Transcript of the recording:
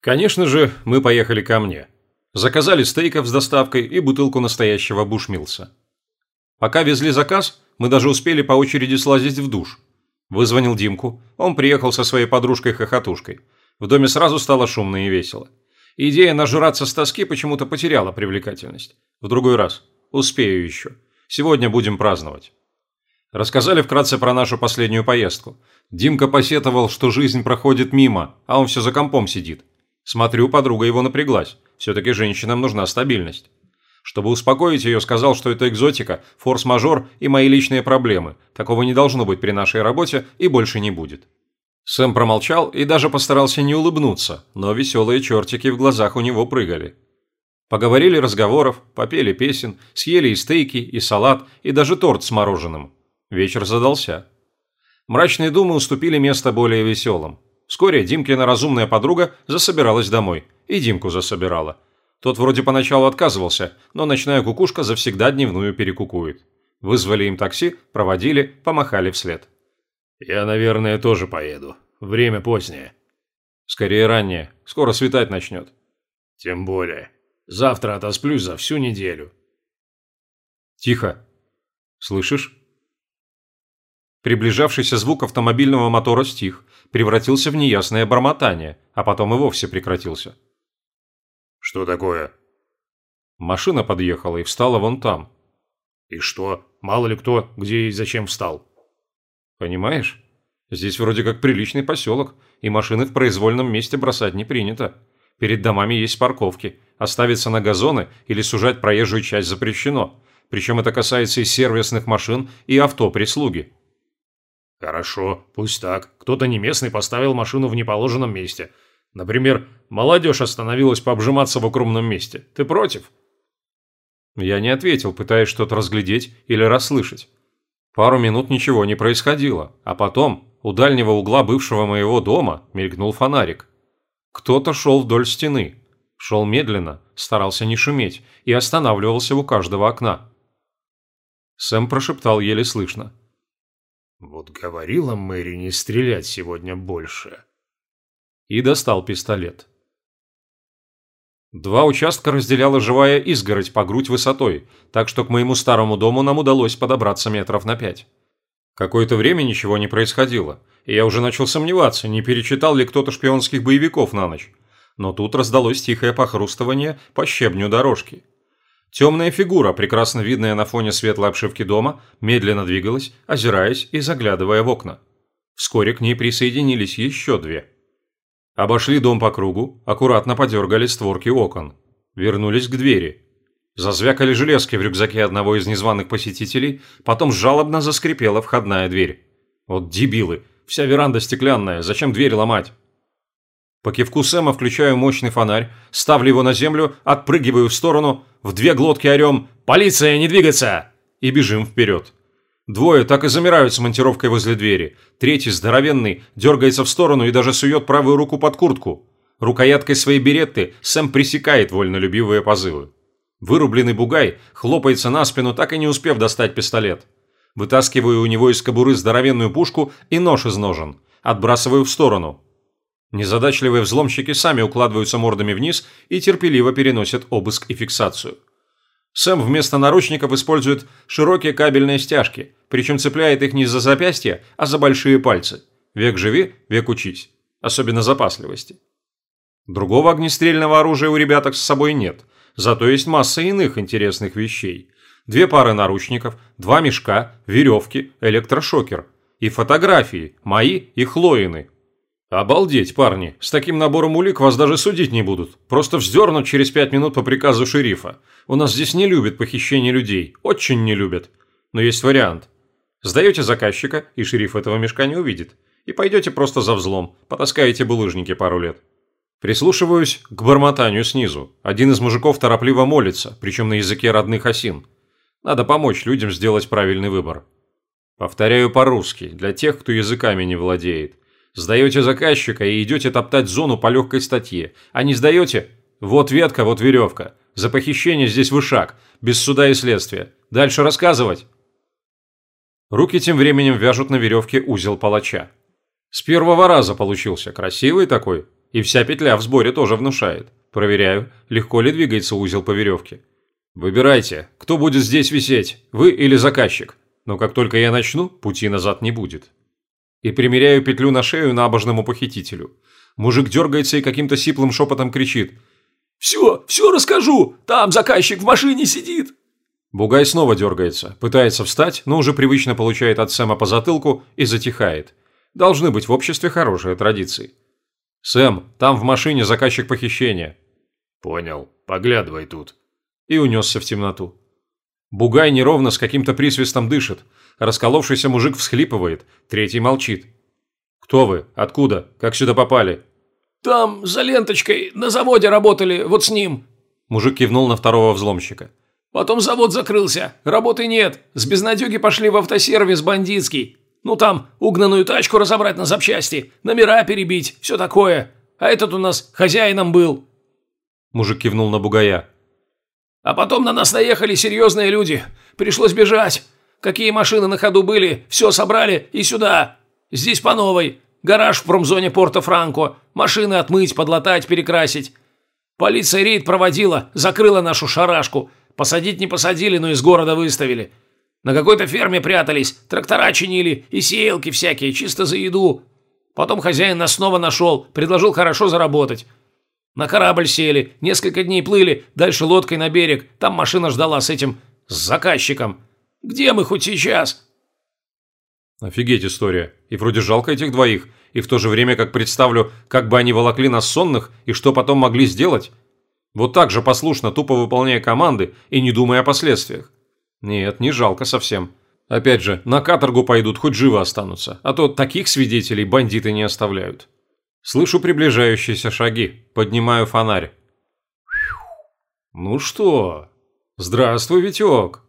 Конечно же, мы поехали ко мне. Заказали стейков с доставкой и бутылку настоящего бушмилса. Пока везли заказ, мы даже успели по очереди слазить в душ. Вызвонил Димку, он приехал со своей подружкой-хохотушкой. В доме сразу стало шумно и весело. Идея нажраться с тоски почему-то потеряла привлекательность. В другой раз. Успею еще. Сегодня будем праздновать. Рассказали вкратце про нашу последнюю поездку. Димка посетовал, что жизнь проходит мимо, а он все за компом сидит. Смотрю, подруга его напряглась. Все-таки женщинам нужна стабильность. Чтобы успокоить ее, сказал, что это экзотика, форс-мажор и мои личные проблемы. Такого не должно быть при нашей работе и больше не будет. Сэм промолчал и даже постарался не улыбнуться, но веселые чертики в глазах у него прыгали. Поговорили разговоров, попели песен, съели и стейки, и салат, и даже торт с мороженым. Вечер задался. Мрачные думы уступили место более веселым. Вскоре Димкина разумная подруга засобиралась домой. И Димку засобирала. Тот вроде поначалу отказывался, но ночная кукушка завсегда дневную перекукует. Вызвали им такси, проводили, помахали вслед. «Я, наверное, тоже поеду. Время позднее». «Скорее раннее. Скоро светать начнет». «Тем более. Завтра отосплюсь за всю неделю». «Тихо. Слышишь?» Приближавшийся звук автомобильного мотора стих, превратился в неясное бормотание, а потом и вовсе прекратился. «Что такое?» Машина подъехала и встала вон там. «И что? Мало ли кто, где и зачем встал?» «Понимаешь? Здесь вроде как приличный поселок, и машины в произвольном месте бросать не принято. Перед домами есть парковки, оставиться на газоны или сужать проезжую часть запрещено. Причем это касается и сервисных машин, и авто прислуги. Хорошо, пусть так. Кто-то не местный поставил машину в неположенном месте. Например, молодежь остановилась пообжиматься в укромном месте. Ты против? Я не ответил, пытаясь что-то разглядеть или расслышать. Пару минут ничего не происходило, а потом у дальнего угла бывшего моего дома мелькнул фонарик. Кто-то шел вдоль стены. Шел медленно, старался не шуметь и останавливался у каждого окна. Сэм прошептал еле слышно. Вот говорила Мэри не стрелять сегодня больше. И достал пистолет. Два участка разделяла живая изгородь по грудь высотой, так что к моему старому дому нам удалось подобраться метров на пять. Какое-то время ничего не происходило, и я уже начал сомневаться, не перечитал ли кто-то шпионских боевиков на ночь. Но тут раздалось тихое похрустывание по щебню дорожки. Темная фигура, прекрасно видная на фоне светлой обшивки дома, медленно двигалась, озираясь и заглядывая в окна. Вскоре к ней присоединились еще две. Обошли дом по кругу, аккуратно подергали створки окон. Вернулись к двери. Зазвякали железки в рюкзаке одного из незваных посетителей, потом жалобно заскрипела входная дверь. Вот дебилы, вся веранда стеклянная, зачем дверь ломать? По кивку Сэма включаю мощный фонарь, ставлю его на землю, отпрыгиваю в сторону, в две глотки орем «Полиция, не двигаться!» и бежим вперед. Двое так и замирают с монтировкой возле двери. Третий, здоровенный, дергается в сторону и даже сует правую руку под куртку. Рукояткой своей беретты Сэм пресекает вольнолюбивые позывы. Вырубленный бугай хлопается на спину, так и не успев достать пистолет. Вытаскиваю у него из кобуры здоровенную пушку и нож из ножен. Отбрасываю в сторону. Незадачливые взломщики сами укладываются мордами вниз и терпеливо переносят обыск и фиксацию. Сэм вместо наручников использует широкие кабельные стяжки, причем цепляет их не за запястья, а за большие пальцы. Век живи, век учись. Особенно запасливости. Другого огнестрельного оружия у ребяток с собой нет, зато есть масса иных интересных вещей. Две пары наручников, два мешка, веревки, электрошокер. И фотографии, мои и Хлоины, «Обалдеть, парни! С таким набором улик вас даже судить не будут. Просто вздернут через пять минут по приказу шерифа. У нас здесь не любят похищение людей. Очень не любят. Но есть вариант. Сдаете заказчика, и шериф этого мешка не увидит. И пойдете просто за взлом, потаскаете булыжники пару лет. Прислушиваюсь к бормотанию снизу. Один из мужиков торопливо молится, причем на языке родных осин. Надо помочь людям сделать правильный выбор. Повторяю по-русски, для тех, кто языками не владеет. Сдаете заказчика и идете топтать зону по легкой статье. А не сдаете? Вот ветка, вот веревка. За похищение здесь вышаг, без суда и следствия. Дальше рассказывать. Руки тем временем вяжут на веревке узел палача. С первого раза получился, красивый такой. И вся петля в сборе тоже внушает. Проверяю, легко ли двигается узел по веревке. Выбирайте, кто будет здесь висеть, вы или заказчик. Но как только я начну, пути назад не будет. И примеряю петлю на шею набожному похитителю. Мужик дергается и каким-то сиплым шепотом кричит. «Все, все расскажу! Там заказчик в машине сидит!» Бугай снова дергается, пытается встать, но уже привычно получает от Сэма по затылку и затихает. Должны быть в обществе хорошие традиции. «Сэм, там в машине заказчик похищения». «Понял. Поглядывай тут». И унесся в темноту. Бугай неровно с каким-то присвистом дышит. Расколовшийся мужик всхлипывает, третий молчит. «Кто вы? Откуда? Как сюда попали?» «Там, за ленточкой, на заводе работали, вот с ним». Мужик кивнул на второго взломщика. «Потом завод закрылся, работы нет, с безнадеги пошли в автосервис бандитский. Ну там, угнанную тачку разобрать на запчасти, номера перебить, все такое. А этот у нас хозяином был». Мужик кивнул на бугая. «А потом на нас наехали серьезные люди. Пришлось бежать. Какие машины на ходу были, все собрали и сюда. Здесь по новой. Гараж в промзоне Порто-Франко. Машины отмыть, подлатать, перекрасить. Полиция рейд проводила, закрыла нашу шарашку. Посадить не посадили, но из города выставили. На какой-то ферме прятались, трактора чинили и сеялки всякие, чисто за еду. Потом хозяин нас снова нашел, предложил хорошо заработать. На корабль сели, несколько дней плыли, дальше лодкой на берег. Там машина ждала с этим, с заказчиком. Где мы хоть сейчас?» Офигеть история. И вроде жалко этих двоих. И в то же время, как представлю, как бы они волокли нас сонных и что потом могли сделать. Вот так же послушно, тупо выполняя команды и не думая о последствиях. Нет, не жалко совсем. Опять же, на каторгу пойдут, хоть живы останутся, а то таких свидетелей бандиты не оставляют. Слышу приближающиеся шаги, поднимаю фонарь. Ну что? Здравствуй, Витек.